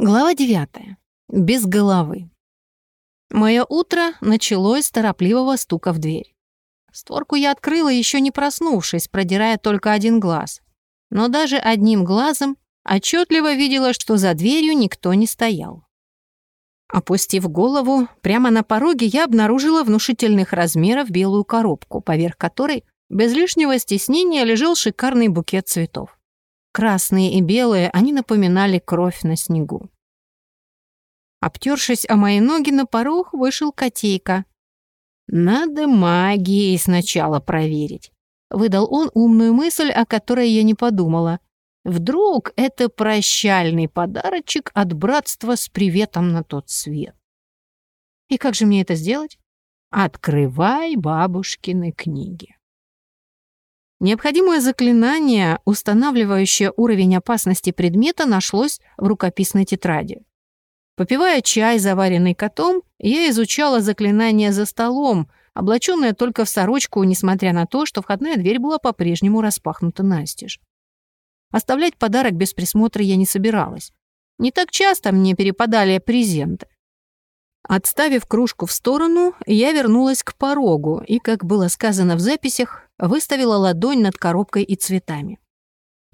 Глава 9. Без головы. Мое утро началось с торопливого стука в дверь. Створку я открыла, еще не проснувшись, продирая только один глаз. Но даже одним глазом отчетливо видела, что за дверью никто не стоял. Опустив голову, прямо на пороге я обнаружила внушительных размеров белую коробку, поверх которой без лишнего стеснения лежал шикарный букет цветов. Красные и белые, они напоминали кровь на снегу. Обтершись о мои ноги, на порог вышел котейка. «Надо магией сначала проверить», — выдал он умную мысль, о которой я не подумала. «Вдруг это прощальный подарочек от братства с приветом на тот свет?» «И как же мне это сделать?» «Открывай бабушкины книги». Необходимое заклинание, устанавливающее уровень опасности предмета, нашлось в рукописной тетради. Попивая чай, заваренный котом, я изучала заклинание за столом, облаченная только в сорочку, несмотря на то, что входная дверь была по-прежнему распахнута настежь. Оставлять подарок без присмотра я не собиралась. Не так часто мне перепадали презенты. Отставив кружку в сторону, я вернулась к порогу и, как было сказано в записях, выставила ладонь над коробкой и цветами.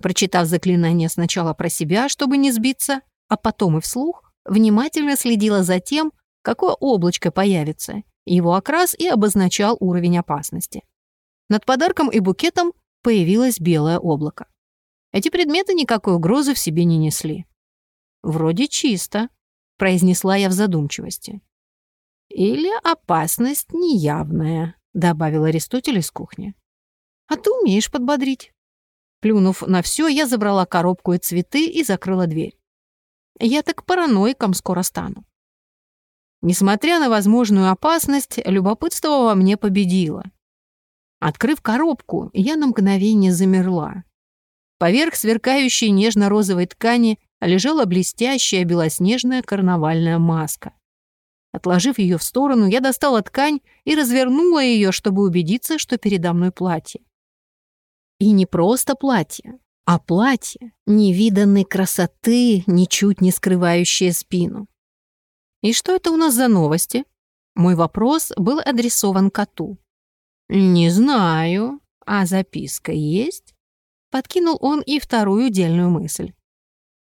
Прочитав заклинание сначала про себя, чтобы не сбиться, а потом и вслух, внимательно следила за тем, какое облачко появится, его окрас и обозначал уровень опасности. Над подарком и букетом появилось белое облако. Эти предметы никакой угрозы в себе не несли. «Вроде чисто», — произнесла я в задумчивости. «Или опасность неявная», — добавил Аристотель из кухни. А ты умеешь подбодрить». Плюнув на все, я забрала коробку и цветы и закрыла дверь. Я так параноиком скоро стану. Несмотря на возможную опасность, любопытство во мне победило. Открыв коробку, я на мгновение замерла. Поверх сверкающей нежно-розовой ткани лежала блестящая белоснежная карнавальная маска. Отложив ее в сторону, я достала ткань и развернула ее, чтобы убедиться, что передо мной платье. И не просто платье, а платье невиданной красоты, ничуть не скрывающее спину. «И что это у нас за новости?» Мой вопрос был адресован коту. «Не знаю. А записка есть?» Подкинул он и вторую дельную мысль.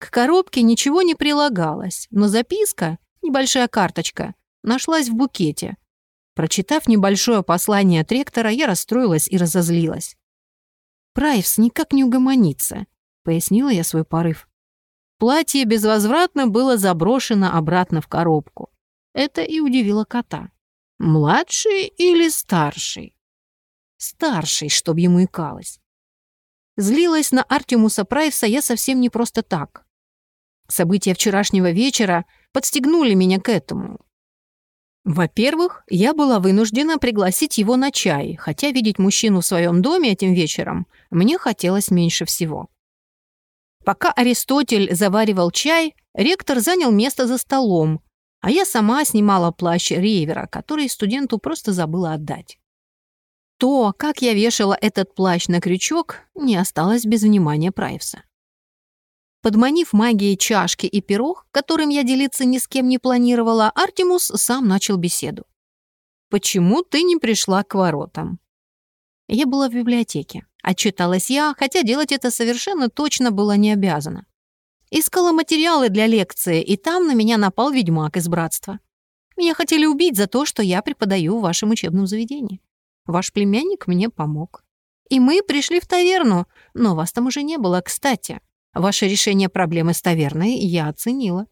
К коробке ничего не прилагалось, но записка, небольшая карточка, нашлась в букете. Прочитав небольшое послание от ректора, я расстроилась и разозлилась. Прайвс никак не угомонится», — пояснила я свой порыв. Платье безвозвратно было заброшено обратно в коробку. Это и удивило кота. «Младший или старший?» «Старший, чтоб ему икалось». Злилась на Артемуса Прайвса я совсем не просто так. События вчерашнего вечера подстегнули меня к этому. Во-первых, я была вынуждена пригласить его на чай, хотя видеть мужчину в своем доме этим вечером мне хотелось меньше всего. Пока Аристотель заваривал чай, ректор занял место за столом, а я сама снимала плащ Рейвера, который студенту просто забыла отдать. То, как я вешала этот плащ на крючок, не осталось без внимания Прайвса. Подманив магией чашки и пирог, которым я делиться ни с кем не планировала, Артемус сам начал беседу. «Почему ты не пришла к воротам?» Я была в библиотеке. Отчиталась я, хотя делать это совершенно точно было не обязана. Искала материалы для лекции, и там на меня напал ведьмак из братства. Меня хотели убить за то, что я преподаю в вашем учебном заведении. Ваш племянник мне помог. И мы пришли в таверну, но вас там уже не было, кстати. Ваше решение проблемы с таверной я оценила.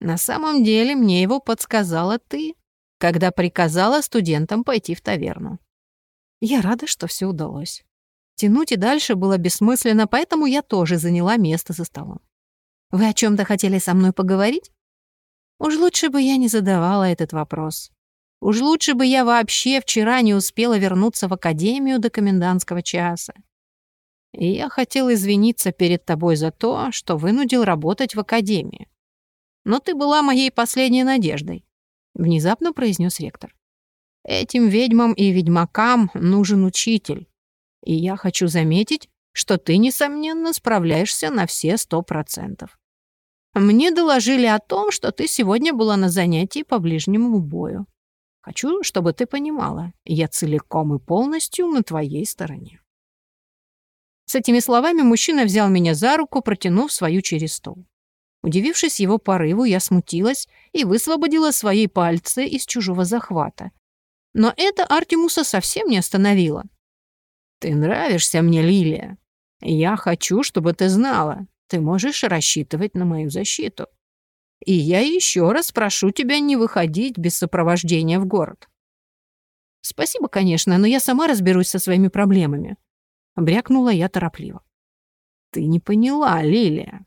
На самом деле мне его подсказала ты, когда приказала студентам пойти в таверну. Я рада, что все удалось. Тянуть и дальше было бессмысленно, поэтому я тоже заняла место за столом. Вы о чем то хотели со мной поговорить? Уж лучше бы я не задавала этот вопрос. Уж лучше бы я вообще вчера не успела вернуться в академию до комендантского часа и я хотел извиниться перед тобой за то, что вынудил работать в академии. Но ты была моей последней надеждой», — внезапно произнес ректор. «Этим ведьмам и ведьмакам нужен учитель, и я хочу заметить, что ты, несомненно, справляешься на все сто процентов. Мне доложили о том, что ты сегодня была на занятии по ближнему бою. Хочу, чтобы ты понимала, я целиком и полностью на твоей стороне». С этими словами мужчина взял меня за руку, протянув свою через стол. Удивившись его порыву, я смутилась и высвободила свои пальцы из чужого захвата. Но это Артемуса совсем не остановило. «Ты нравишься мне, Лилия. Я хочу, чтобы ты знала, ты можешь рассчитывать на мою защиту. И я еще раз прошу тебя не выходить без сопровождения в город». «Спасибо, конечно, но я сама разберусь со своими проблемами», — брякнула я торопливо. «Ты не поняла, Лилия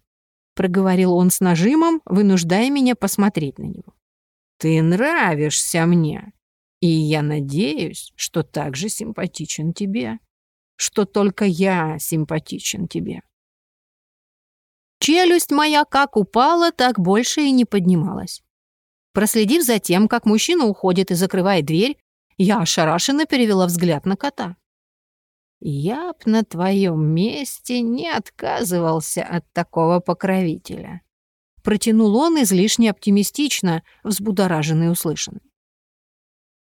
проговорил он с нажимом, вынуждая меня посмотреть на него. «Ты нравишься мне, и я надеюсь, что так же симпатичен тебе, что только я симпатичен тебе». Челюсть моя как упала, так больше и не поднималась. Проследив за тем, как мужчина уходит и закрывает дверь, я ошарашенно перевела взгляд на кота. Я б на твоем месте не отказывался от такого покровителя. Протянул он излишне оптимистично, взбудораженный услышанным.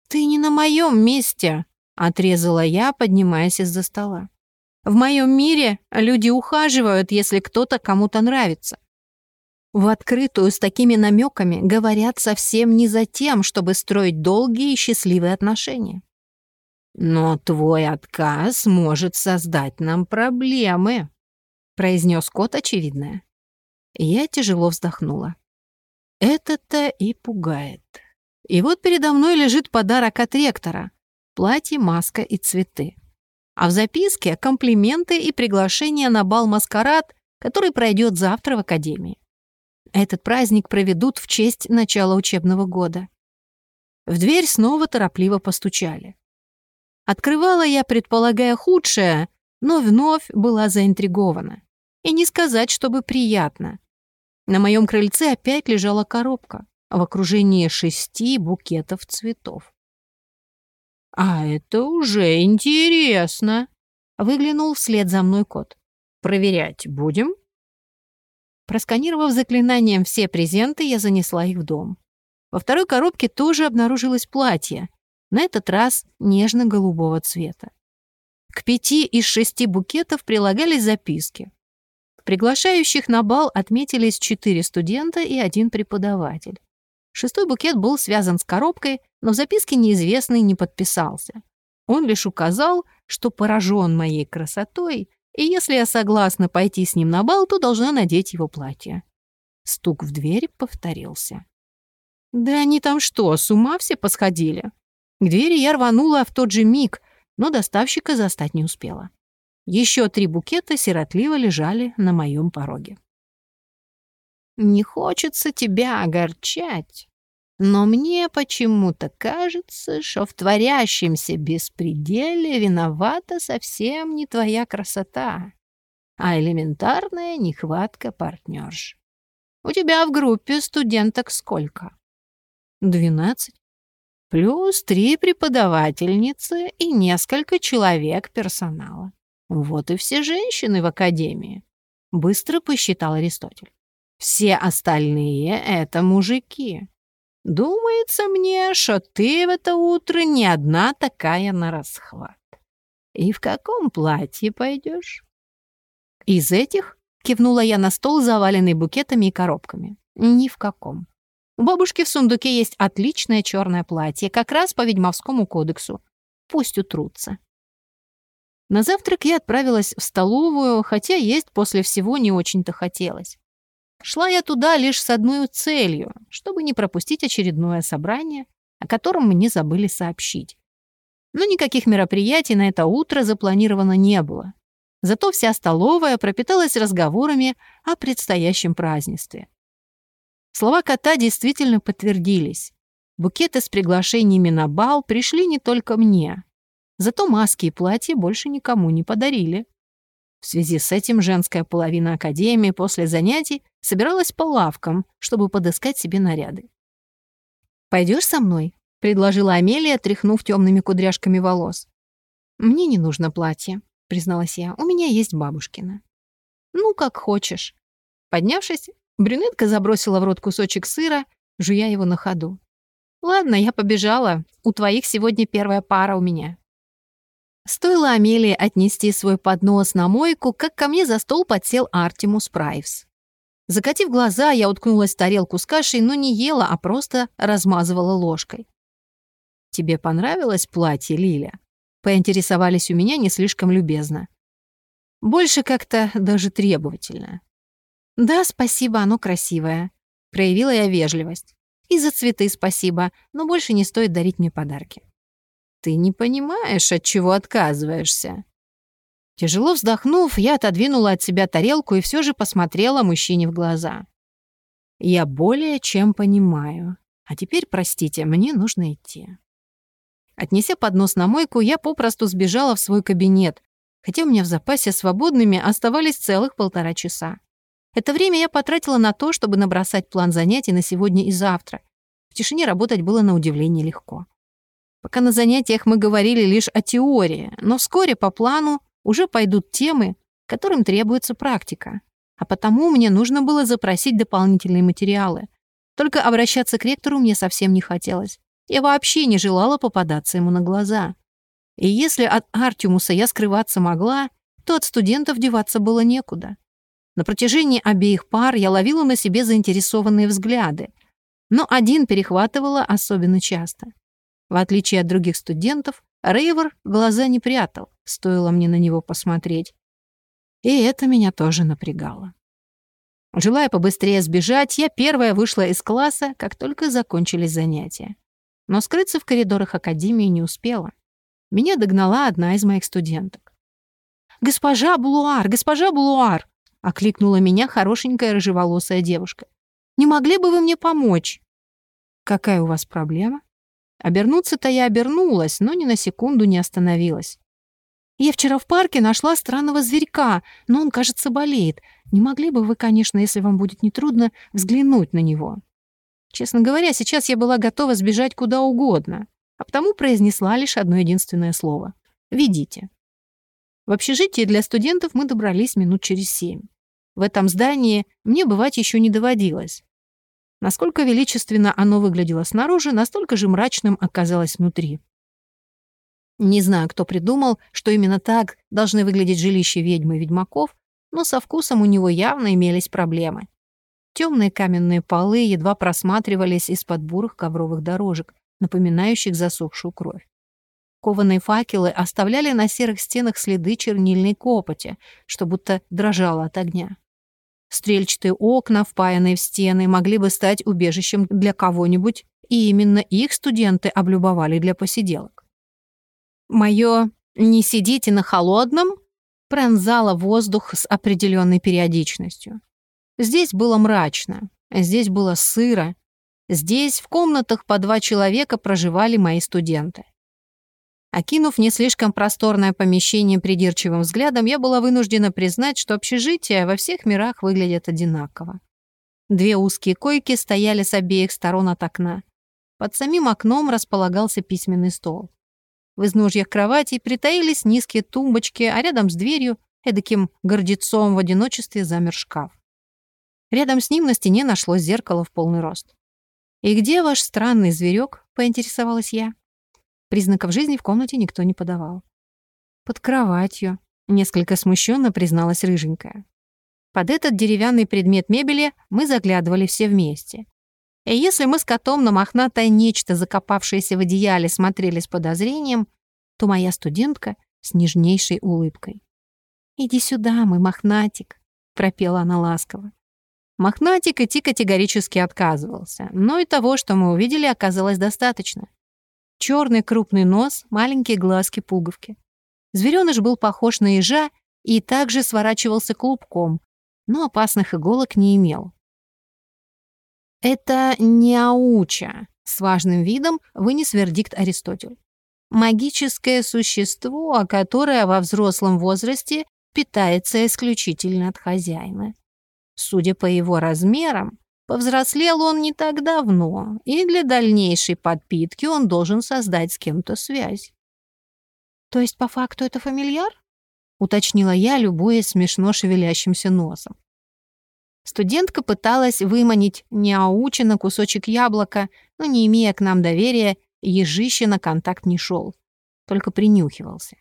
«Ты не на моем месте», — отрезала я, поднимаясь из-за стола. «В моем мире люди ухаживают, если кто-то кому-то нравится. В открытую с такими намеками говорят совсем не за тем, чтобы строить долгие и счастливые отношения. «Но твой отказ может создать нам проблемы», — произнес кот очевидное. Я тяжело вздохнула. Это-то и пугает. И вот передо мной лежит подарок от ректора — платье, маска и цветы. А в записке — комплименты и приглашение на бал-маскарад, который пройдет завтра в академии. Этот праздник проведут в честь начала учебного года. В дверь снова торопливо постучали. Открывала я, предполагая худшее, но вновь была заинтригована. И не сказать, чтобы приятно. На моем крыльце опять лежала коробка в окружении шести букетов цветов. «А это уже интересно!» — выглянул вслед за мной кот. «Проверять будем?» Просканировав заклинанием все презенты, я занесла их в дом. Во второй коробке тоже обнаружилось платье, на этот раз нежно-голубого цвета. К пяти из шести букетов прилагались записки. Приглашающих на бал отметились четыре студента и один преподаватель. Шестой букет был связан с коробкой, но в записке неизвестный не подписался. Он лишь указал, что поражен моей красотой, и если я согласна пойти с ним на бал, то должна надеть его платье. Стук в дверь повторился. «Да они там что, с ума все посходили?» К двери я рванула в тот же миг, но доставщика застать не успела. Еще три букета сиротливо лежали на моем пороге. «Не хочется тебя огорчать, но мне почему-то кажется, что в творящемся беспределе виновата совсем не твоя красота, а элементарная нехватка партнерш. У тебя в группе студенток сколько?» «Двенадцать». Плюс три преподавательницы и несколько человек персонала. Вот и все женщины в академии. Быстро посчитал Аристотель. Все остальные — это мужики. Думается мне, что ты в это утро не одна такая на расхват. И в каком платье пойдешь? Из этих кивнула я на стол, заваленный букетами и коробками. Ни в каком. У бабушки в сундуке есть отличное черное платье, как раз по ведьмовскому кодексу. Пусть утрутся. На завтрак я отправилась в столовую, хотя есть после всего не очень-то хотелось. Шла я туда лишь с одной целью, чтобы не пропустить очередное собрание, о котором мне забыли сообщить. Но никаких мероприятий на это утро запланировано не было. Зато вся столовая пропиталась разговорами о предстоящем празднестве. Слова кота действительно подтвердились. Букеты с приглашениями на бал пришли не только мне. Зато маски и платья больше никому не подарили. В связи с этим женская половина Академии после занятий собиралась по лавкам, чтобы подыскать себе наряды. «Пойдешь со мной?» — предложила Амелия, тряхнув темными кудряшками волос. «Мне не нужно платье», — призналась я. «У меня есть бабушкина». «Ну, как хочешь». Поднявшись, Брюнетка забросила в рот кусочек сыра, жуя его на ходу. «Ладно, я побежала. У твоих сегодня первая пара у меня». Стоило Амелии отнести свой поднос на мойку, как ко мне за стол подсел Артемус Прайвс. Закатив глаза, я уткнулась в тарелку с кашей, но не ела, а просто размазывала ложкой. «Тебе понравилось платье, Лиля?» Поинтересовались у меня не слишком любезно. Больше как-то даже требовательно. «Да, спасибо, оно красивое», — проявила я вежливость. «И за цветы спасибо, но больше не стоит дарить мне подарки». «Ты не понимаешь, от чего отказываешься». Тяжело вздохнув, я отодвинула от себя тарелку и все же посмотрела мужчине в глаза. «Я более чем понимаю. А теперь, простите, мне нужно идти». Отнеся поднос на мойку, я попросту сбежала в свой кабинет, хотя у меня в запасе свободными оставались целых полтора часа. Это время я потратила на то, чтобы набросать план занятий на сегодня и завтра. В тишине работать было на удивление легко. Пока на занятиях мы говорили лишь о теории, но вскоре по плану уже пойдут темы, которым требуется практика. А потому мне нужно было запросить дополнительные материалы. Только обращаться к ректору мне совсем не хотелось. Я вообще не желала попадаться ему на глаза. И если от Артемуса я скрываться могла, то от студентов деваться было некуда. На протяжении обеих пар я ловила на себе заинтересованные взгляды, но один перехватывала особенно часто. В отличие от других студентов, Рейвор глаза не прятал, стоило мне на него посмотреть. И это меня тоже напрягало. Желая побыстрее сбежать, я первая вышла из класса, как только закончились занятия. Но скрыться в коридорах академии не успела. Меня догнала одна из моих студенток. «Госпожа Блуар! Госпожа Блуар!» — окликнула меня хорошенькая рыжеволосая девушка. «Не могли бы вы мне помочь?» «Какая у вас проблема?» Обернуться-то я обернулась, но ни на секунду не остановилась. «Я вчера в парке нашла странного зверька, но он, кажется, болеет. Не могли бы вы, конечно, если вам будет нетрудно, взглянуть на него?» Честно говоря, сейчас я была готова сбежать куда угодно, а потому произнесла лишь одно единственное слово — «Ведите». В общежитии для студентов мы добрались минут через семь. В этом здании мне бывать еще не доводилось. Насколько величественно оно выглядело снаружи, настолько же мрачным оказалось внутри. Не знаю, кто придумал, что именно так должны выглядеть жилища ведьмы и ведьмаков, но со вкусом у него явно имелись проблемы. Темные каменные полы едва просматривались из-под бурых ковровых дорожек, напоминающих засохшую кровь. Кованые факелы оставляли на серых стенах следы чернильной копоти, что будто дрожало от огня. Стрельчатые окна, впаянные в стены, могли бы стать убежищем для кого-нибудь, и именно их студенты облюбовали для посиделок. Моё «не сидите на холодном» пронзало воздух с определенной периодичностью. Здесь было мрачно, здесь было сыро, здесь в комнатах по два человека проживали мои студенты. Окинув не слишком просторное помещение придирчивым взглядом, я была вынуждена признать, что общежития во всех мирах выглядят одинаково. Две узкие койки стояли с обеих сторон от окна. Под самим окном располагался письменный стол. В изножьях кроватей притаились низкие тумбочки, а рядом с дверью, эдаким гордецом в одиночестве, замер шкаф. Рядом с ним на стене нашлось зеркало в полный рост. «И где ваш странный зверек?» — поинтересовалась я. Признаков жизни в комнате никто не подавал. «Под кроватью», — несколько смущенно призналась рыженькая. Под этот деревянный предмет мебели мы заглядывали все вместе. И если мы с котом на мохнатое нечто, закопавшееся в одеяле, смотрели с подозрением, то моя студентка с нежнейшей улыбкой. «Иди сюда, мой мохнатик», — пропела она ласково. Мохнатик идти категорически отказывался, но и того, что мы увидели, оказалось достаточно. Черный крупный нос, маленькие глазки-пуговки. Зверёныш был похож на ежа и также сворачивался клубком, но опасных иголок не имел. «Это не ауча», — с важным видом вынес вердикт Аристотель. «Магическое существо, которое во взрослом возрасте питается исключительно от хозяина. Судя по его размерам, Повзрослел он не так давно, и для дальнейшей подпитки он должен создать с кем-то связь. «То есть по факту это фамильяр?» — уточнила я, любуясь смешно шевелящимся носом. Студентка пыталась выманить неаученно кусочек яблока, но, не имея к нам доверия, ежище на контакт не шел, только принюхивался.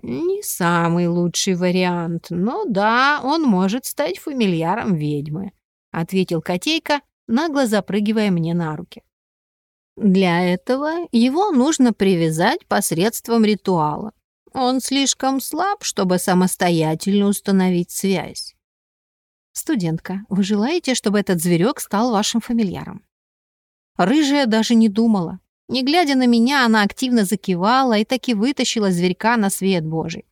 Не самый лучший вариант, но да, он может стать фамильяром ведьмы, ответил котейка, нагло запрыгивая мне на руки. Для этого его нужно привязать посредством ритуала. Он слишком слаб, чтобы самостоятельно установить связь. Студентка, вы желаете, чтобы этот зверек стал вашим фамильяром? Рыжая даже не думала. Не глядя на меня, она активно закивала и таки вытащила зверька на свет Божий.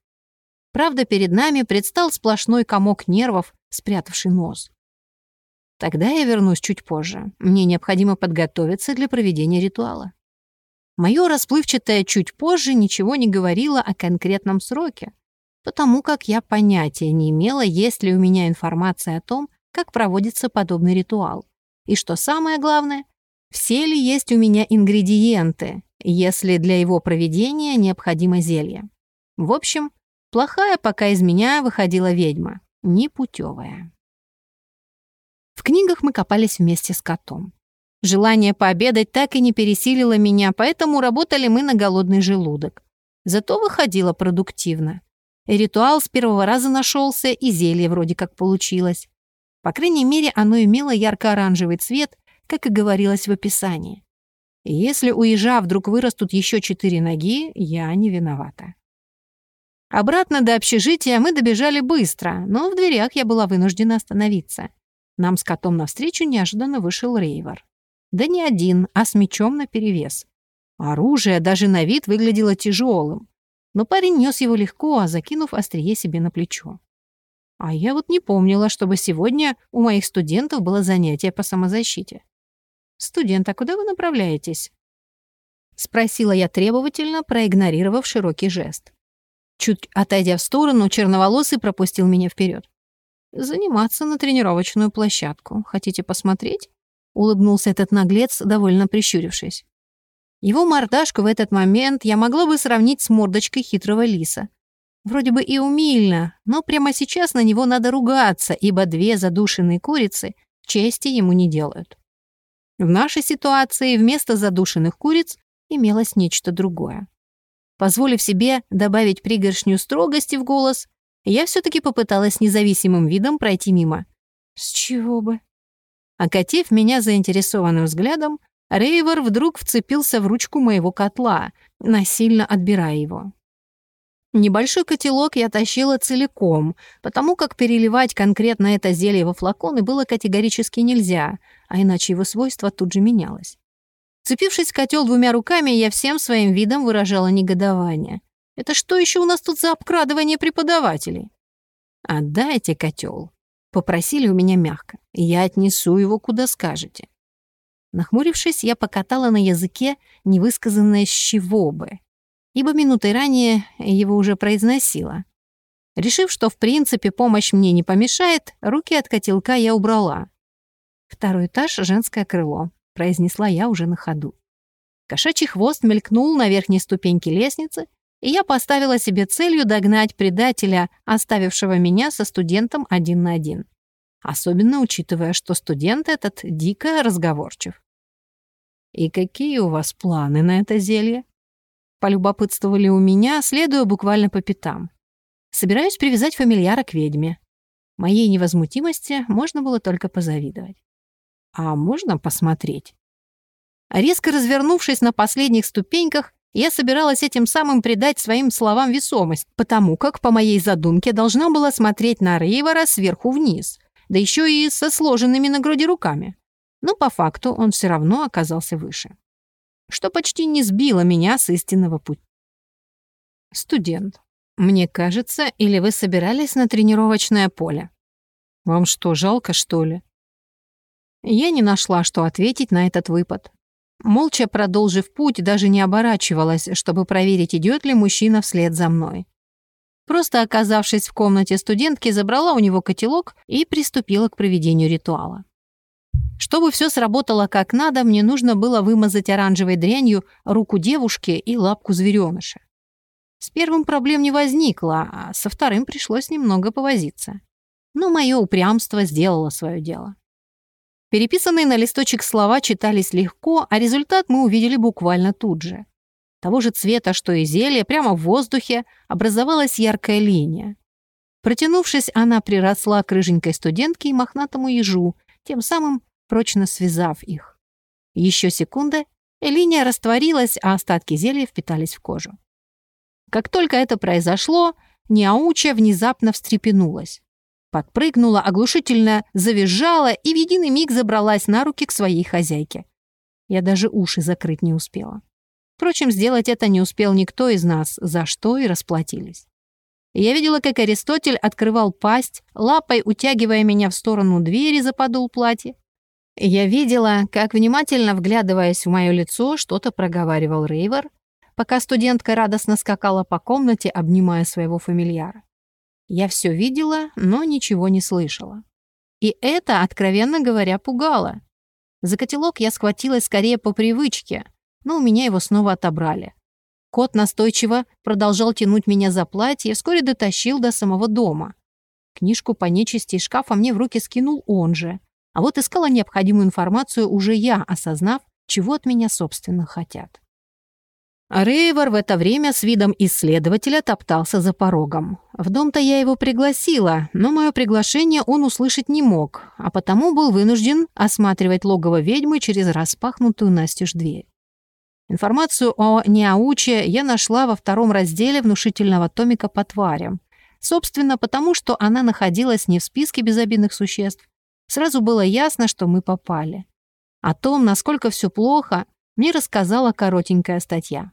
Правда, перед нами предстал сплошной комок нервов, спрятавший нос. Тогда я вернусь чуть позже. Мне необходимо подготовиться для проведения ритуала. Мое расплывчатое «чуть позже» ничего не говорило о конкретном сроке, потому как я понятия не имела, есть ли у меня информация о том, как проводится подобный ритуал. И что самое главное, все ли есть у меня ингредиенты, если для его проведения необходимо зелье. В общем, плохая пока из меня выходила ведьма, непутевая. В книгах мы копались вместе с котом. Желание пообедать так и не пересилило меня, поэтому работали мы на голодный желудок. Зато выходило продуктивно. И ритуал с первого раза нашелся, и зелье вроде как получилось. По крайней мере, оно имело ярко-оранжевый цвет как и говорилось в описании. Если у ежа вдруг вырастут еще четыре ноги, я не виновата. Обратно до общежития мы добежали быстро, но в дверях я была вынуждена остановиться. Нам с котом навстречу неожиданно вышел Рейвор. Да не один, а с мечом наперевес. Оружие даже на вид выглядело тяжелым, но парень нес его легко, а закинув острие себе на плечо. А я вот не помнила, чтобы сегодня у моих студентов было занятие по самозащите. «Студент, а куда вы направляетесь?» Спросила я требовательно, проигнорировав широкий жест. Чуть отойдя в сторону, черноволосый пропустил меня вперед. «Заниматься на тренировочную площадку. Хотите посмотреть?» Улыбнулся этот наглец, довольно прищурившись. Его мордашку в этот момент я могла бы сравнить с мордочкой хитрого лиса. Вроде бы и умильно, но прямо сейчас на него надо ругаться, ибо две задушенные курицы чести ему не делают. В нашей ситуации вместо задушенных куриц имелось нечто другое. Позволив себе добавить пригоршню строгости в голос, я все-таки попыталась независимым видом пройти мимо. С чего бы? Окатив меня заинтересованным взглядом, Рейвор вдруг вцепился в ручку моего котла, насильно отбирая его. Небольшой котелок я тащила целиком, потому как переливать конкретно это зелье во флаконы было категорически нельзя, а иначе его свойство тут же менялось. Цепившись в котел двумя руками, я всем своим видом выражала негодование. Это что еще у нас тут за обкрадывание преподавателей? «Отдайте котел», — попросили у меня мягко. «Я отнесу его, куда скажете». Нахмурившись, я покатала на языке невысказанное «с чего бы», ибо минутой ранее его уже произносила. Решив, что в принципе помощь мне не помешает, руки от котелка я убрала. «Второй этаж — женское крыло», — произнесла я уже на ходу. Кошачий хвост мелькнул на верхней ступеньке лестницы, и я поставила себе целью догнать предателя, оставившего меня со студентом один на один. Особенно учитывая, что студент этот дико разговорчив. «И какие у вас планы на это зелье?» полюбопытствовали у меня, следуя буквально по пятам. Собираюсь привязать фамильяра к ведьме. Моей невозмутимости можно было только позавидовать. А можно посмотреть? Резко развернувшись на последних ступеньках, я собиралась этим самым придать своим словам весомость, потому как, по моей задумке, должна была смотреть на Рейвора сверху вниз, да еще и со сложенными на груди руками. Но по факту он все равно оказался выше что почти не сбило меня с истинного пути. Студент. Мне кажется, или вы собирались на тренировочное поле? Вам что, жалко, что ли? Я не нашла, что ответить на этот выпад. Молча продолжив путь, даже не оборачивалась, чтобы проверить, идет ли мужчина вслед за мной. Просто оказавшись в комнате студентки, забрала у него котелок и приступила к проведению ритуала. Чтобы все сработало как надо, мне нужно было вымазать оранжевой дрянью руку девушки и лапку зверёныша. С первым проблем не возникло, а со вторым пришлось немного повозиться. Но мое упрямство сделало свое дело. Переписанные на листочек слова читались легко, а результат мы увидели буквально тут же. Того же цвета, что и зелье, прямо в воздухе образовалась яркая линия. Протянувшись, она приросла к рыженькой студентке и мохнатому ежу, тем самым прочно связав их. Еще секунда, и линия растворилась, а остатки зелья впитались в кожу. Как только это произошло, Неауча внезапно встрепенулась. Подпрыгнула, оглушительно завизжала и в единый миг забралась на руки к своей хозяйке. Я даже уши закрыть не успела. Впрочем, сделать это не успел никто из нас, за что и расплатились. Я видела, как Аристотель открывал пасть, лапой утягивая меня в сторону двери за подол платья. Я видела, как, внимательно вглядываясь в мое лицо, что-то проговаривал Рейвер, пока студентка радостно скакала по комнате, обнимая своего фамильяра. Я все видела, но ничего не слышала. И это, откровенно говоря, пугало. За котелок я схватилась скорее по привычке, но у меня его снова отобрали. Кот настойчиво продолжал тянуть меня за платье и вскоре дотащил до самого дома. Книжку по нечисти из шкафа мне в руки скинул он же. А вот искала необходимую информацию уже я, осознав, чего от меня, собственно, хотят. Рейвор в это время с видом исследователя топтался за порогом. В дом-то я его пригласила, но мое приглашение он услышать не мог, а потому был вынужден осматривать логово ведьмы через распахнутую настежь дверь. Информацию о Неауче я нашла во втором разделе внушительного томика по тварям. Собственно, потому что она находилась не в списке безобидных существ. Сразу было ясно, что мы попали. О том, насколько все плохо, мне рассказала коротенькая статья.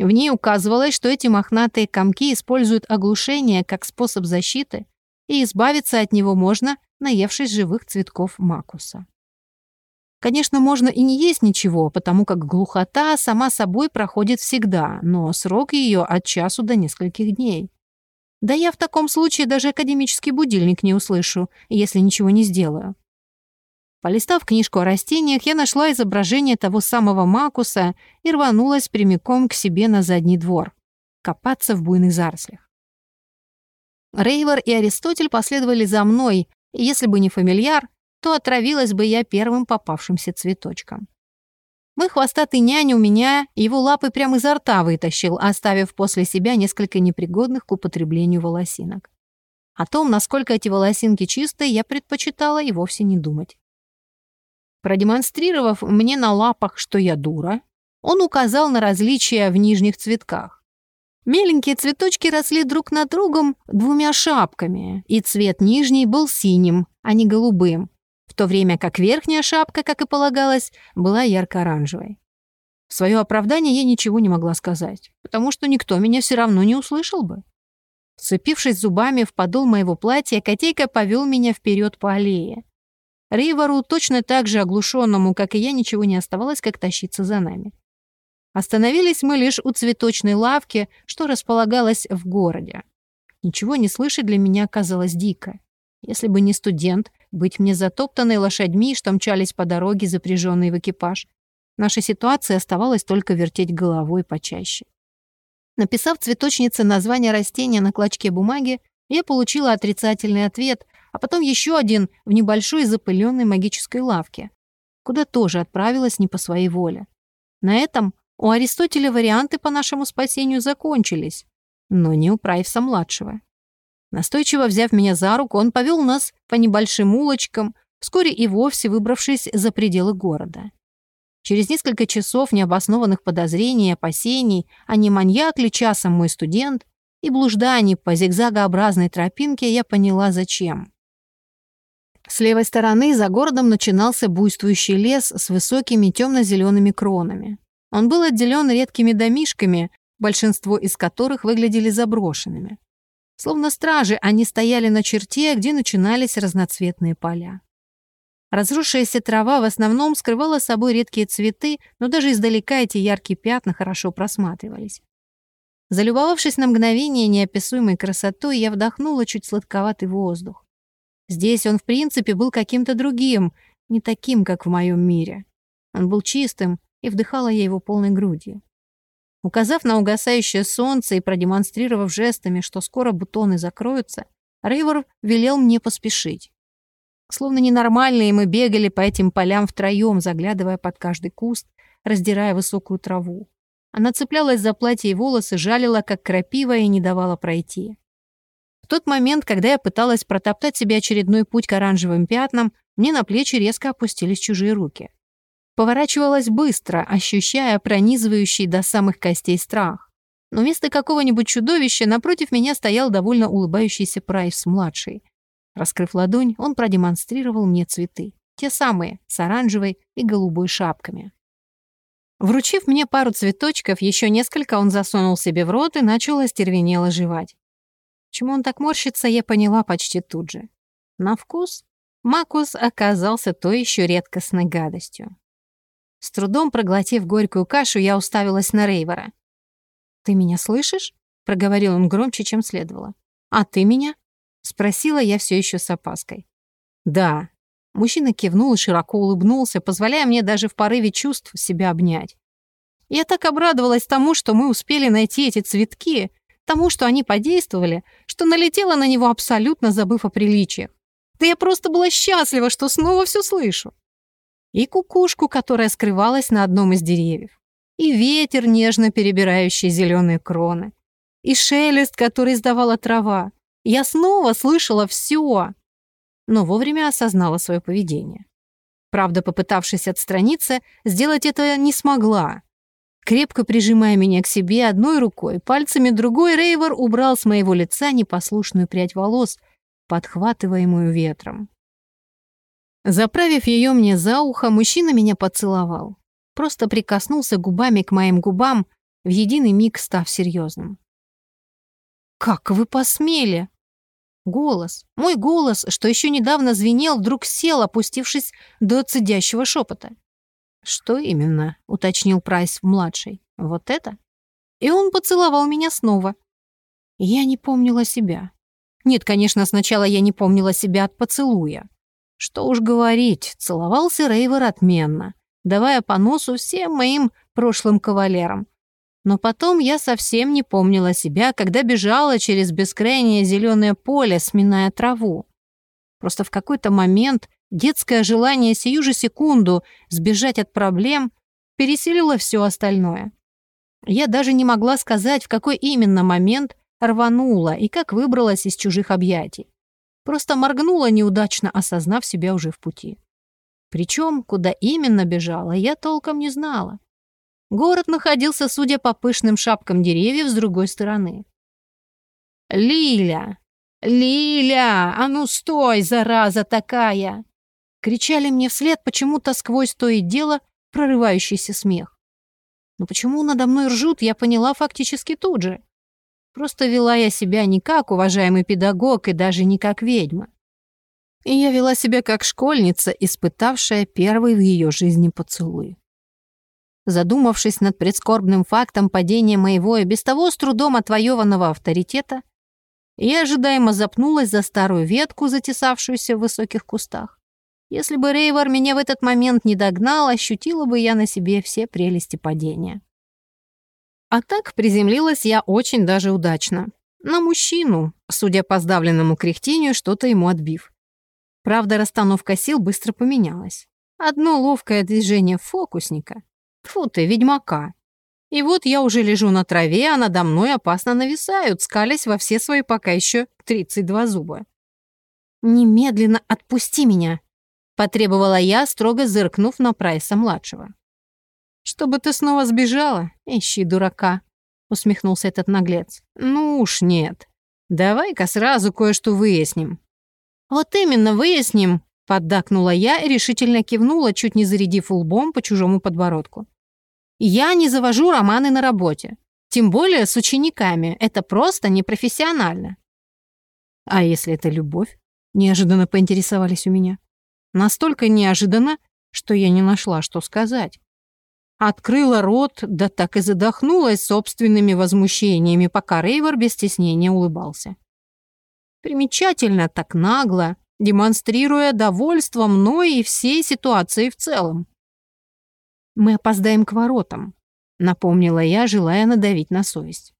В ней указывалось, что эти мохнатые комки используют оглушение как способ защиты, и избавиться от него можно, наевшись живых цветков макуса. Конечно, можно и не есть ничего, потому как глухота сама собой проходит всегда, но срок ее от часу до нескольких дней. Да я в таком случае даже академический будильник не услышу, если ничего не сделаю. Полистав книжку о растениях, я нашла изображение того самого макуса и рванулась прямиком к себе на задний двор. Копаться в буйных зарослях. Рейвор и Аристотель последовали за мной, и если бы не фамильяр, то отравилась бы я первым попавшимся цветочком. Мой хвостатый нянь у меня его лапы прямо изо рта вытащил, оставив после себя несколько непригодных к употреблению волосинок. О том, насколько эти волосинки чистые, я предпочитала и вовсе не думать. Продемонстрировав мне на лапах, что я дура, он указал на различия в нижних цветках. Меленькие цветочки росли друг над другом двумя шапками, и цвет нижний был синим, а не голубым, в то время как верхняя шапка, как и полагалось, была ярко-оранжевой. В свое оправдание я ничего не могла сказать, потому что никто меня все равно не услышал бы. Вцепившись зубами в подол моего платья, котейка повел меня вперед по аллее. Ривару, точно так же оглушенному, как и я, ничего не оставалось, как тащиться за нами. Остановились мы лишь у цветочной лавки, что располагалась в городе. Ничего не слышать для меня казалось дико. Если бы не студент, быть мне затоптанной лошадьми, что мчались по дороге, запряженные в экипаж. Наша ситуация оставалась только вертеть головой почаще. Написав цветочнице название растения на клочке бумаги, я получила отрицательный ответ, а потом еще один в небольшой запыленной магической лавке, куда тоже отправилась не по своей воле. На этом у Аристотеля варианты по нашему спасению закончились, но не у Прайвса-младшего. Настойчиво взяв меня за руку, он повел нас по небольшим улочкам, вскоре и вовсе выбравшись за пределы города. Через несколько часов необоснованных подозрений и опасений, а не маньяк ли часом мой студент, и блужданий по зигзагообразной тропинке, я поняла, зачем. С левой стороны за городом начинался буйствующий лес с высокими темно-зелеными кронами. Он был отделен редкими домишками, большинство из которых выглядели заброшенными. Словно стражи, они стояли на черте, где начинались разноцветные поля. Разрушаяся трава в основном скрывала собой редкие цветы, но даже издалека эти яркие пятна хорошо просматривались. Залюбовавшись на мгновение неописуемой красотой, я вдохнула чуть сладковатый воздух. Здесь он, в принципе, был каким-то другим, не таким, как в моем мире. Он был чистым, и вдыхала я его полной грудью. Указав на угасающее солнце и продемонстрировав жестами, что скоро бутоны закроются, Рейвор велел мне поспешить. Словно ненормальные мы бегали по этим полям втроем, заглядывая под каждый куст, раздирая высокую траву. Она цеплялась за платье и волосы, жалила, как крапива, и не давала пройти. Тот момент, когда я пыталась протоптать себе очередной путь к оранжевым пятнам, мне на плечи резко опустились чужие руки. Поворачивалась быстро, ощущая пронизывающий до самых костей страх. Но вместо какого-нибудь чудовища напротив меня стоял довольно улыбающийся Прайс-младший. Раскрыв ладонь, он продемонстрировал мне цветы. Те самые, с оранжевой и голубой шапками. Вручив мне пару цветочков, еще несколько он засунул себе в рот и начал остервенело жевать. Чему он так морщится, я поняла почти тут же. На вкус Макус оказался той еще редкостной гадостью. С трудом проглотив горькую кашу, я уставилась на Рейвора. «Ты меня слышишь?» — проговорил он громче, чем следовало. «А ты меня?» — спросила я все еще с опаской. «Да». Мужчина кивнул и широко улыбнулся, позволяя мне даже в порыве чувств себя обнять. Я так обрадовалась тому, что мы успели найти эти цветки, тому, что они подействовали, что налетела на него, абсолютно забыв о приличиях. Да я просто была счастлива, что снова все слышу и кукушку, которая скрывалась на одном из деревьев, и ветер, нежно перебирающий зеленые кроны, и шелест, который издавала трава. Я снова слышала все, но вовремя осознала свое поведение. Правда, попытавшись отстраниться, сделать это не смогла. Крепко прижимая меня к себе одной рукой, пальцами другой Рейвор убрал с моего лица непослушную прядь волос, подхватываемую ветром. Заправив ее мне за ухо, мужчина меня поцеловал. Просто прикоснулся губами к моим губам, в единый миг став серьезным. «Как вы посмели?» Голос, мой голос, что еще недавно звенел, вдруг сел, опустившись до цедящего шепота. «Что именно?» — уточнил Прайс-младший. «Вот это?» И он поцеловал меня снова. Я не помнила себя. Нет, конечно, сначала я не помнила себя от поцелуя. Что уж говорить, целовался Рейвер отменно, давая по носу всем моим прошлым кавалерам. Но потом я совсем не помнила себя, когда бежала через бескрайнее зеленое поле, сминая траву. Просто в какой-то момент детское желание сию же секунду сбежать от проблем переселило все остальное. Я даже не могла сказать, в какой именно момент рванула и как выбралась из чужих объятий. Просто моргнула неудачно, осознав себя уже в пути. Причем, куда именно бежала, я толком не знала. Город находился, судя по пышным шапкам деревьев, с другой стороны. «Лиля! Лиля! А ну стой, зараза такая!» Кричали мне вслед почему-то сквозь то и дело прорывающийся смех. Но почему надо мной ржут, я поняла фактически тут же. Просто вела я себя не как уважаемый педагог и даже не как ведьма. И я вела себя как школьница, испытавшая первый в ее жизни поцелуй. Задумавшись над предскорбным фактом падения моего и без того с трудом отвоеванного авторитета, я ожидаемо запнулась за старую ветку, затесавшуюся в высоких кустах. Если бы Рейвор меня в этот момент не догнал, ощутила бы я на себе все прелести падения. А так приземлилась я очень даже удачно. На мужчину, судя по сдавленному кряхтению, что-то ему отбив. Правда, расстановка сил быстро поменялась. Одно ловкое движение фокусника. Фу ты, ведьмака. И вот я уже лежу на траве, а надо мной опасно нависают, скалясь во все свои пока еще 32 зуба. «Немедленно отпусти меня!» — потребовала я, строго зыркнув на Прайса-младшего. «Чтобы ты снова сбежала? Ищи дурака», — усмехнулся этот наглец. «Ну уж нет. Давай-ка сразу кое-что выясним». «Вот именно, выясним», — поддакнула я и решительно кивнула, чуть не зарядив лбом по чужому подбородку. «Я не завожу романы на работе. Тем более с учениками. Это просто непрофессионально». «А если это любовь?» — неожиданно поинтересовались у меня. Настолько неожиданно, что я не нашла, что сказать. Открыла рот, да так и задохнулась собственными возмущениями, пока Рейвер без стеснения улыбался. Примечательно, так нагло, демонстрируя довольство мной и всей ситуацией в целом. «Мы опоздаем к воротам», — напомнила я, желая надавить на совесть.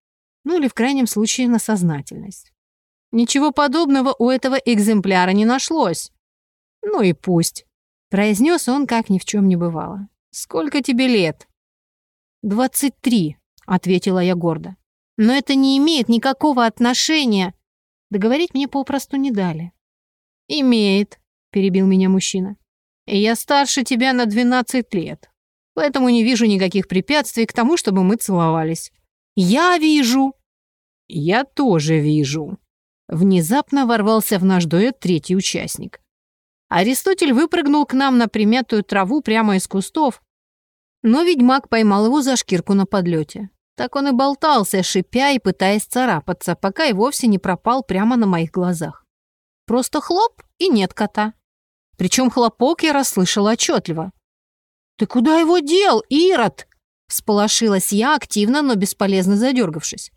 Ну или в крайнем случае на сознательность. Ничего подобного у этого экземпляра не нашлось. Ну и пусть, произнес он, как ни в чем не бывало. Сколько тебе лет? «Двадцать три», — ответила я гордо. «Но это не имеет никакого отношения». Договорить мне попросту не дали. «Имеет», — перебил меня мужчина. «И я старше тебя на двенадцать лет, поэтому не вижу никаких препятствий к тому, чтобы мы целовались». «Я вижу!» «Я тоже вижу!» Внезапно ворвался в наш дуэт третий участник. Аристотель выпрыгнул к нам на примятую траву прямо из кустов, но ведьмак поймал его за шкирку на подлете. Так он и болтался, шипя и пытаясь царапаться, пока и вовсе не пропал прямо на моих глазах. Просто хлоп, и нет кота. Причем хлопок я расслышала отчетливо. «Ты куда его дел, Ирод?» Всполошилась я, активно, но бесполезно задергавшись.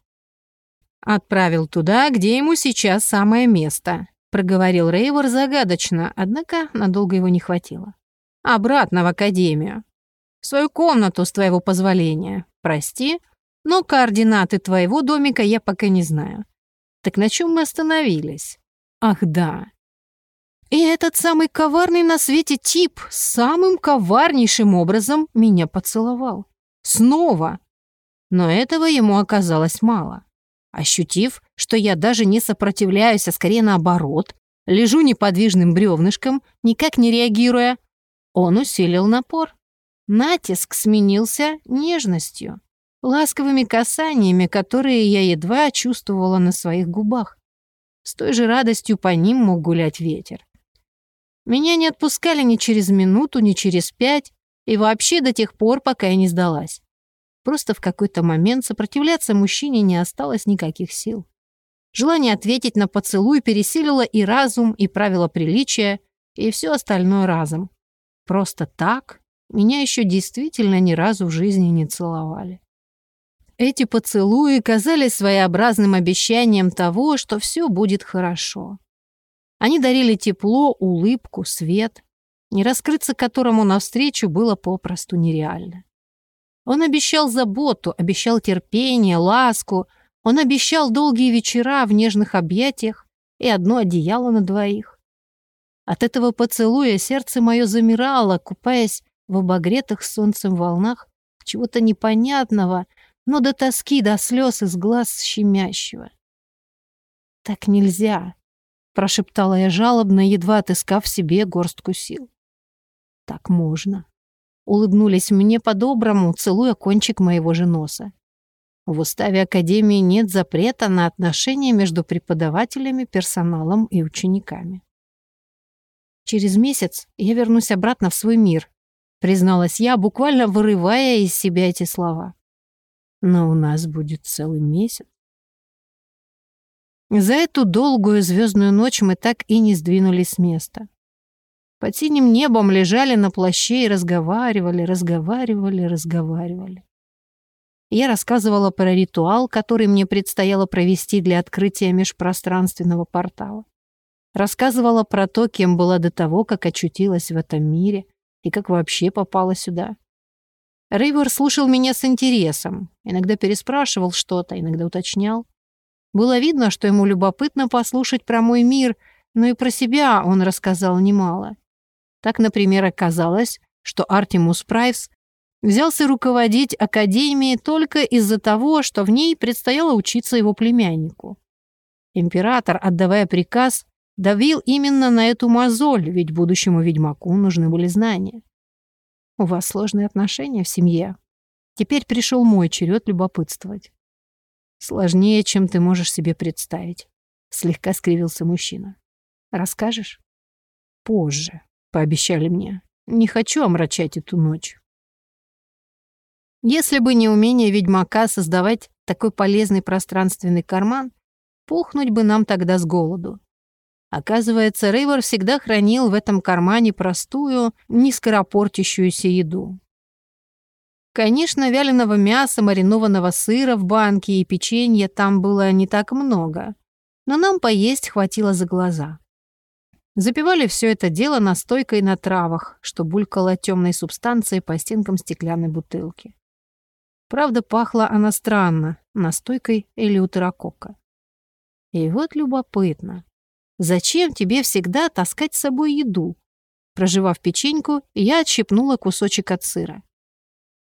«Отправил туда, где ему сейчас самое место», проговорил Рейвор загадочно, однако надолго его не хватило. «Обратно в академию. В свою комнату, с твоего позволения. Прости, но координаты твоего домика я пока не знаю. Так на чем мы остановились? Ах, да. И этот самый коварный на свете тип самым коварнейшим образом меня поцеловал. Снова. Но этого ему оказалось мало. Ощутив, что я даже не сопротивляюсь, а скорее наоборот, лежу неподвижным бревнышком, никак не реагируя, он усилил напор. Натиск сменился нежностью, ласковыми касаниями, которые я едва чувствовала на своих губах. С той же радостью по ним мог гулять ветер. Меня не отпускали ни через минуту, ни через пять, и вообще до тех пор, пока я не сдалась. Просто в какой-то момент сопротивляться мужчине не осталось никаких сил. Желание ответить на поцелуй пересилило и разум, и правила приличия, и все остальное разом. Просто так меня еще действительно ни разу в жизни не целовали. Эти поцелуи казались своеобразным обещанием того, что все будет хорошо. Они дарили тепло, улыбку, свет, не раскрыться которому навстречу было попросту нереально. Он обещал заботу, обещал терпение, ласку, он обещал долгие вечера в нежных объятиях и одно одеяло на двоих. От этого поцелуя сердце мое замирало, купаясь в обогретых солнцем волнах чего-то непонятного, но до тоски, до слез из глаз щемящего. «Так нельзя», — прошептала я жалобно, едва отыскав себе горстку сил. «Так можно». Улыбнулись мне по-доброму, целуя кончик моего же носа. В уставе Академии нет запрета на отношения между преподавателями, персоналом и учениками. Через месяц я вернусь обратно в свой мир, призналась я, буквально вырывая из себя эти слова. Но у нас будет целый месяц. За эту долгую звездную ночь мы так и не сдвинулись с места. Под синим небом лежали на плаще и разговаривали, разговаривали, разговаривали. Я рассказывала про ритуал, который мне предстояло провести для открытия межпространственного портала. Рассказывала про то, кем была до того, как очутилась в этом мире и как вообще попала сюда. Рейвер слушал меня с интересом, иногда переспрашивал что-то, иногда уточнял. Было видно, что ему любопытно послушать про мой мир, но и про себя он рассказал немало. Так, например, оказалось, что Артемус Прайвс взялся руководить Академией только из-за того, что в ней предстояло учиться его племяннику. Император, отдавая приказ, давил именно на эту мозоль, ведь будущему ведьмаку нужны были знания. У вас сложные отношения в семье. Теперь пришел мой черед любопытствовать. Сложнее, чем ты можешь себе представить. Слегка скривился мужчина. Расскажешь? Позже пообещали мне. Не хочу омрачать эту ночь. Если бы не умение ведьмака создавать такой полезный пространственный карман, пухнуть бы нам тогда с голоду. Оказывается, Рейвор всегда хранил в этом кармане простую, нескоропортящуюся еду. Конечно, вяленого мяса, маринованного сыра в банке и печенья там было не так много, но нам поесть хватило за глаза. Запивали все это дело настойкой на травах, что булькало темной субстанцией по стенкам стеклянной бутылки. Правда, пахла она странно, настойкой элеутерокока. И вот любопытно. Зачем тебе всегда таскать с собой еду? Проживав печеньку, я отщипнула кусочек от сыра.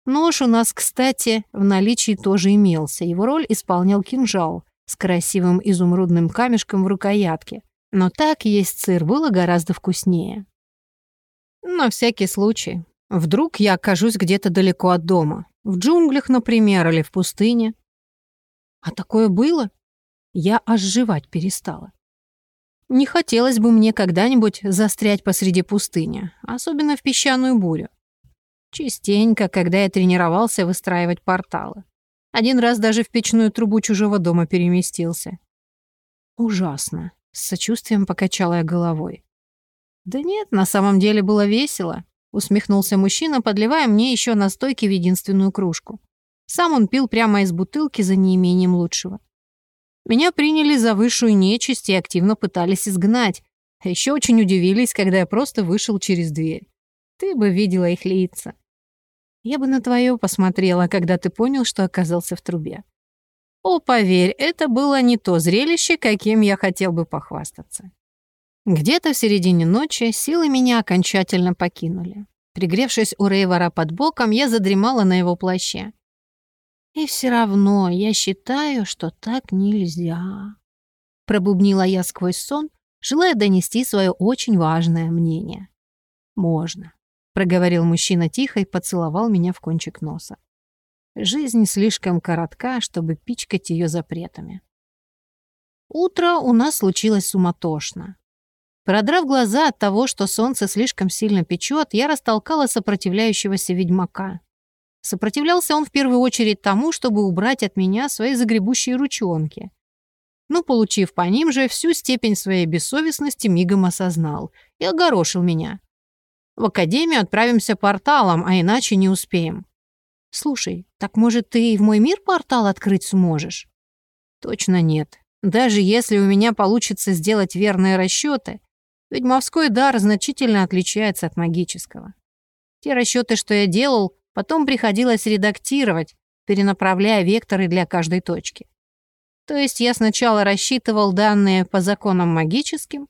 Нож у нас, кстати, в наличии тоже имелся. Его роль исполнял кинжал с красивым изумрудным камешком в рукоятке. Но так есть сыр было гораздо вкуснее. На всякий случай. Вдруг я окажусь где-то далеко от дома. В джунглях, например, или в пустыне. А такое было? Я аж жевать перестала. Не хотелось бы мне когда-нибудь застрять посреди пустыни, особенно в песчаную бурю. Частенько, когда я тренировался выстраивать порталы. Один раз даже в печную трубу чужого дома переместился. Ужасно. С сочувствием покачала я головой. «Да нет, на самом деле было весело», — усмехнулся мужчина, подливая мне еще настойки в единственную кружку. Сам он пил прямо из бутылки за неимением лучшего. Меня приняли за высшую нечисть и активно пытались изгнать. А еще очень удивились, когда я просто вышел через дверь. Ты бы видела их лица. Я бы на твое посмотрела, когда ты понял, что оказался в трубе. О, поверь, это было не то зрелище, каким я хотел бы похвастаться. Где-то в середине ночи силы меня окончательно покинули. Пригревшись у Рейвора под боком, я задремала на его плаще. И все равно я считаю, что так нельзя. Пробубнила я сквозь сон, желая донести свое очень важное мнение. «Можно», — проговорил мужчина тихо и поцеловал меня в кончик носа. «Жизнь слишком коротка, чтобы пичкать ее запретами». Утро у нас случилось суматошно. Продрав глаза от того, что солнце слишком сильно печет, я растолкала сопротивляющегося ведьмака. Сопротивлялся он в первую очередь тому, чтобы убрать от меня свои загребущие ручонки. Но, получив по ним же, всю степень своей бессовестности мигом осознал и огорошил меня. В академию отправимся порталом, а иначе не успеем. Слушай, так может ты и в мой мир портал открыть сможешь? Точно нет. Даже если у меня получится сделать верные расчеты, Ведьмовской дар значительно отличается от магического. Те расчеты, что я делал, потом приходилось редактировать, перенаправляя векторы для каждой точки. То есть я сначала рассчитывал данные по законам магическим,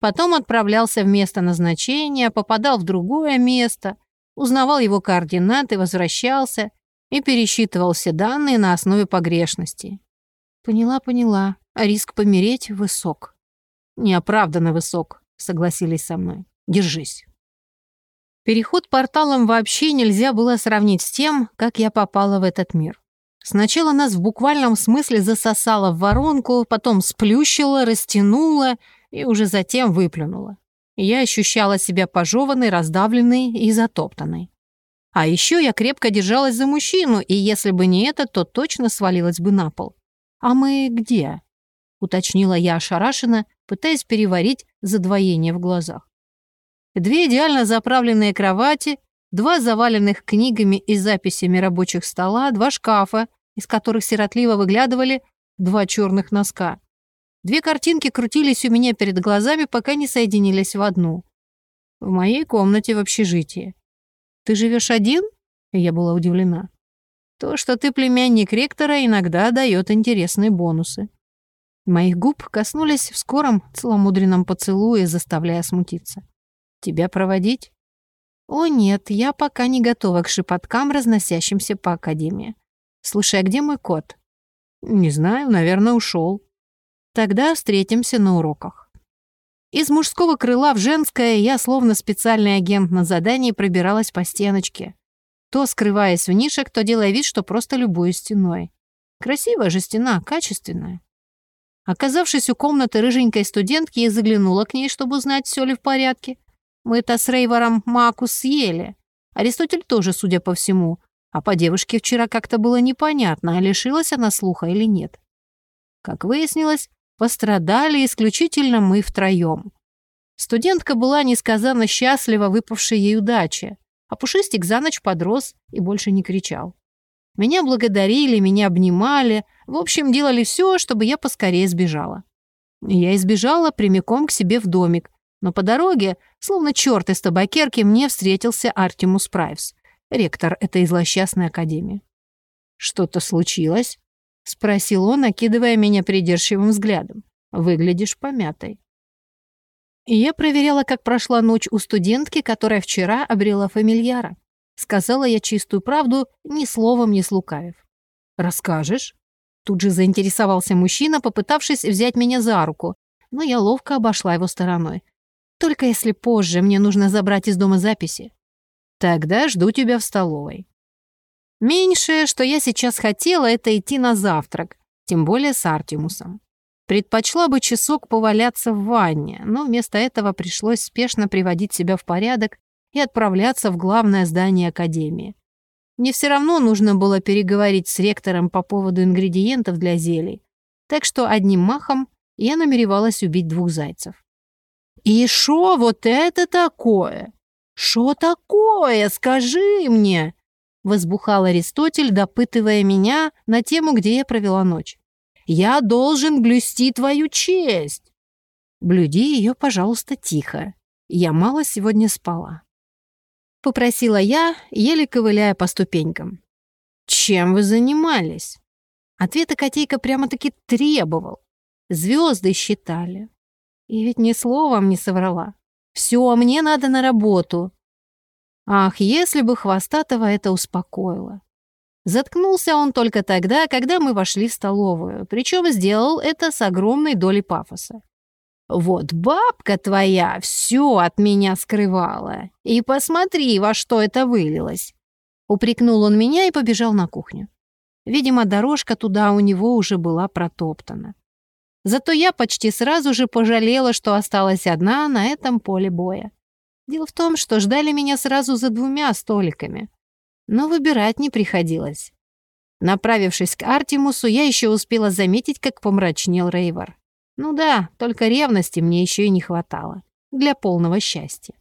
потом отправлялся в место назначения, попадал в другое место, узнавал его координаты, возвращался и пересчитывал все данные на основе погрешности. Поняла, поняла. Риск помереть высок. Неоправданно высок согласились со мной. Держись. Переход порталом вообще нельзя было сравнить с тем, как я попала в этот мир. Сначала нас в буквальном смысле засосало в воронку, потом сплющило, растянуло и уже затем выплюнуло. Я ощущала себя пожеванной, раздавленной и затоптанной. А еще я крепко держалась за мужчину, и если бы не это, то точно свалилась бы на пол. «А мы где?» — уточнила я ошарашенно, пытаясь переварить задвоение в глазах. Две идеально заправленные кровати, два заваленных книгами и записями рабочих стола, два шкафа, из которых сиротливо выглядывали два черных носка. Две картинки крутились у меня перед глазами, пока не соединились в одну. В моей комнате в общежитии. «Ты живешь один?» Я была удивлена. То, что ты племянник ректора, иногда дает интересные бонусы. Моих губ коснулись в скором целомудренном поцелуе, заставляя смутиться. «Тебя проводить?» «О нет, я пока не готова к шепоткам, разносящимся по Академии. Слушай, а где мой кот?» «Не знаю, наверное, ушел. Тогда встретимся на уроках». Из мужского крыла в женское я, словно специальный агент на задании, пробиралась по стеночке. То скрываясь в нишах, то делая вид, что просто любую стеной. Красивая же стена, качественная. Оказавшись у комнаты рыженькой студентки, я заглянула к ней, чтобы узнать, все ли в порядке. Мы это с Рейвором Маку съели. Аристотель тоже, судя по всему. А по девушке вчера как-то было непонятно, а лишилась она слуха или нет. Как выяснилось, пострадали исключительно мы втроем. Студентка была несказанно счастлива выпавшей ей удачи, а Пушистик за ночь подрос и больше не кричал. Меня благодарили, меня обнимали. В общем, делали все, чтобы я поскорее сбежала. Я избежала прямиком к себе в домик. Но по дороге, словно черт из табакерки, мне встретился Артемус Прайвс, ректор этой злосчастной академии. «Что-то случилось?» — спросил он, окидывая меня придирчивым взглядом. Выглядишь помятой». И я проверяла, как прошла ночь у студентки, которая вчера обрела фамильяра. Сказала я чистую правду, ни словом не слукавив. «Расскажешь?» Тут же заинтересовался мужчина, попытавшись взять меня за руку, но я ловко обошла его стороной. «Только если позже мне нужно забрать из дома записи. Тогда жду тебя в столовой». Меньшее, что я сейчас хотела, это идти на завтрак, тем более с Артемусом. Предпочла бы часок поваляться в ванне, но вместо этого пришлось спешно приводить себя в порядок и отправляться в главное здание Академии. Мне все равно нужно было переговорить с ректором по поводу ингредиентов для зелий, так что одним махом я намеревалась убить двух зайцев. «И шо вот это такое? Шо такое, скажи мне?» Возбухал Аристотель, допытывая меня на тему, где я провела ночь. Я должен блюсти твою честь. Блюди ее, пожалуйста, тихо. Я мало сегодня спала. Попросила я, еле ковыляя по ступенькам. Чем вы занимались? Ответа котейка прямо-таки требовал. Звезды считали. И ведь ни словом не соврала. Все, мне надо на работу. Ах, если бы Хвостатого это успокоило. Заткнулся он только тогда, когда мы вошли в столовую, причем сделал это с огромной долей пафоса. «Вот бабка твоя все от меня скрывала, и посмотри, во что это вылилось!» Упрекнул он меня и побежал на кухню. Видимо, дорожка туда у него уже была протоптана. Зато я почти сразу же пожалела, что осталась одна на этом поле боя. Дело в том, что ждали меня сразу за двумя столиками — но выбирать не приходилось. Направившись к Артемусу, я еще успела заметить, как помрачнел Рейвор. Ну да, только ревности мне еще и не хватало. Для полного счастья.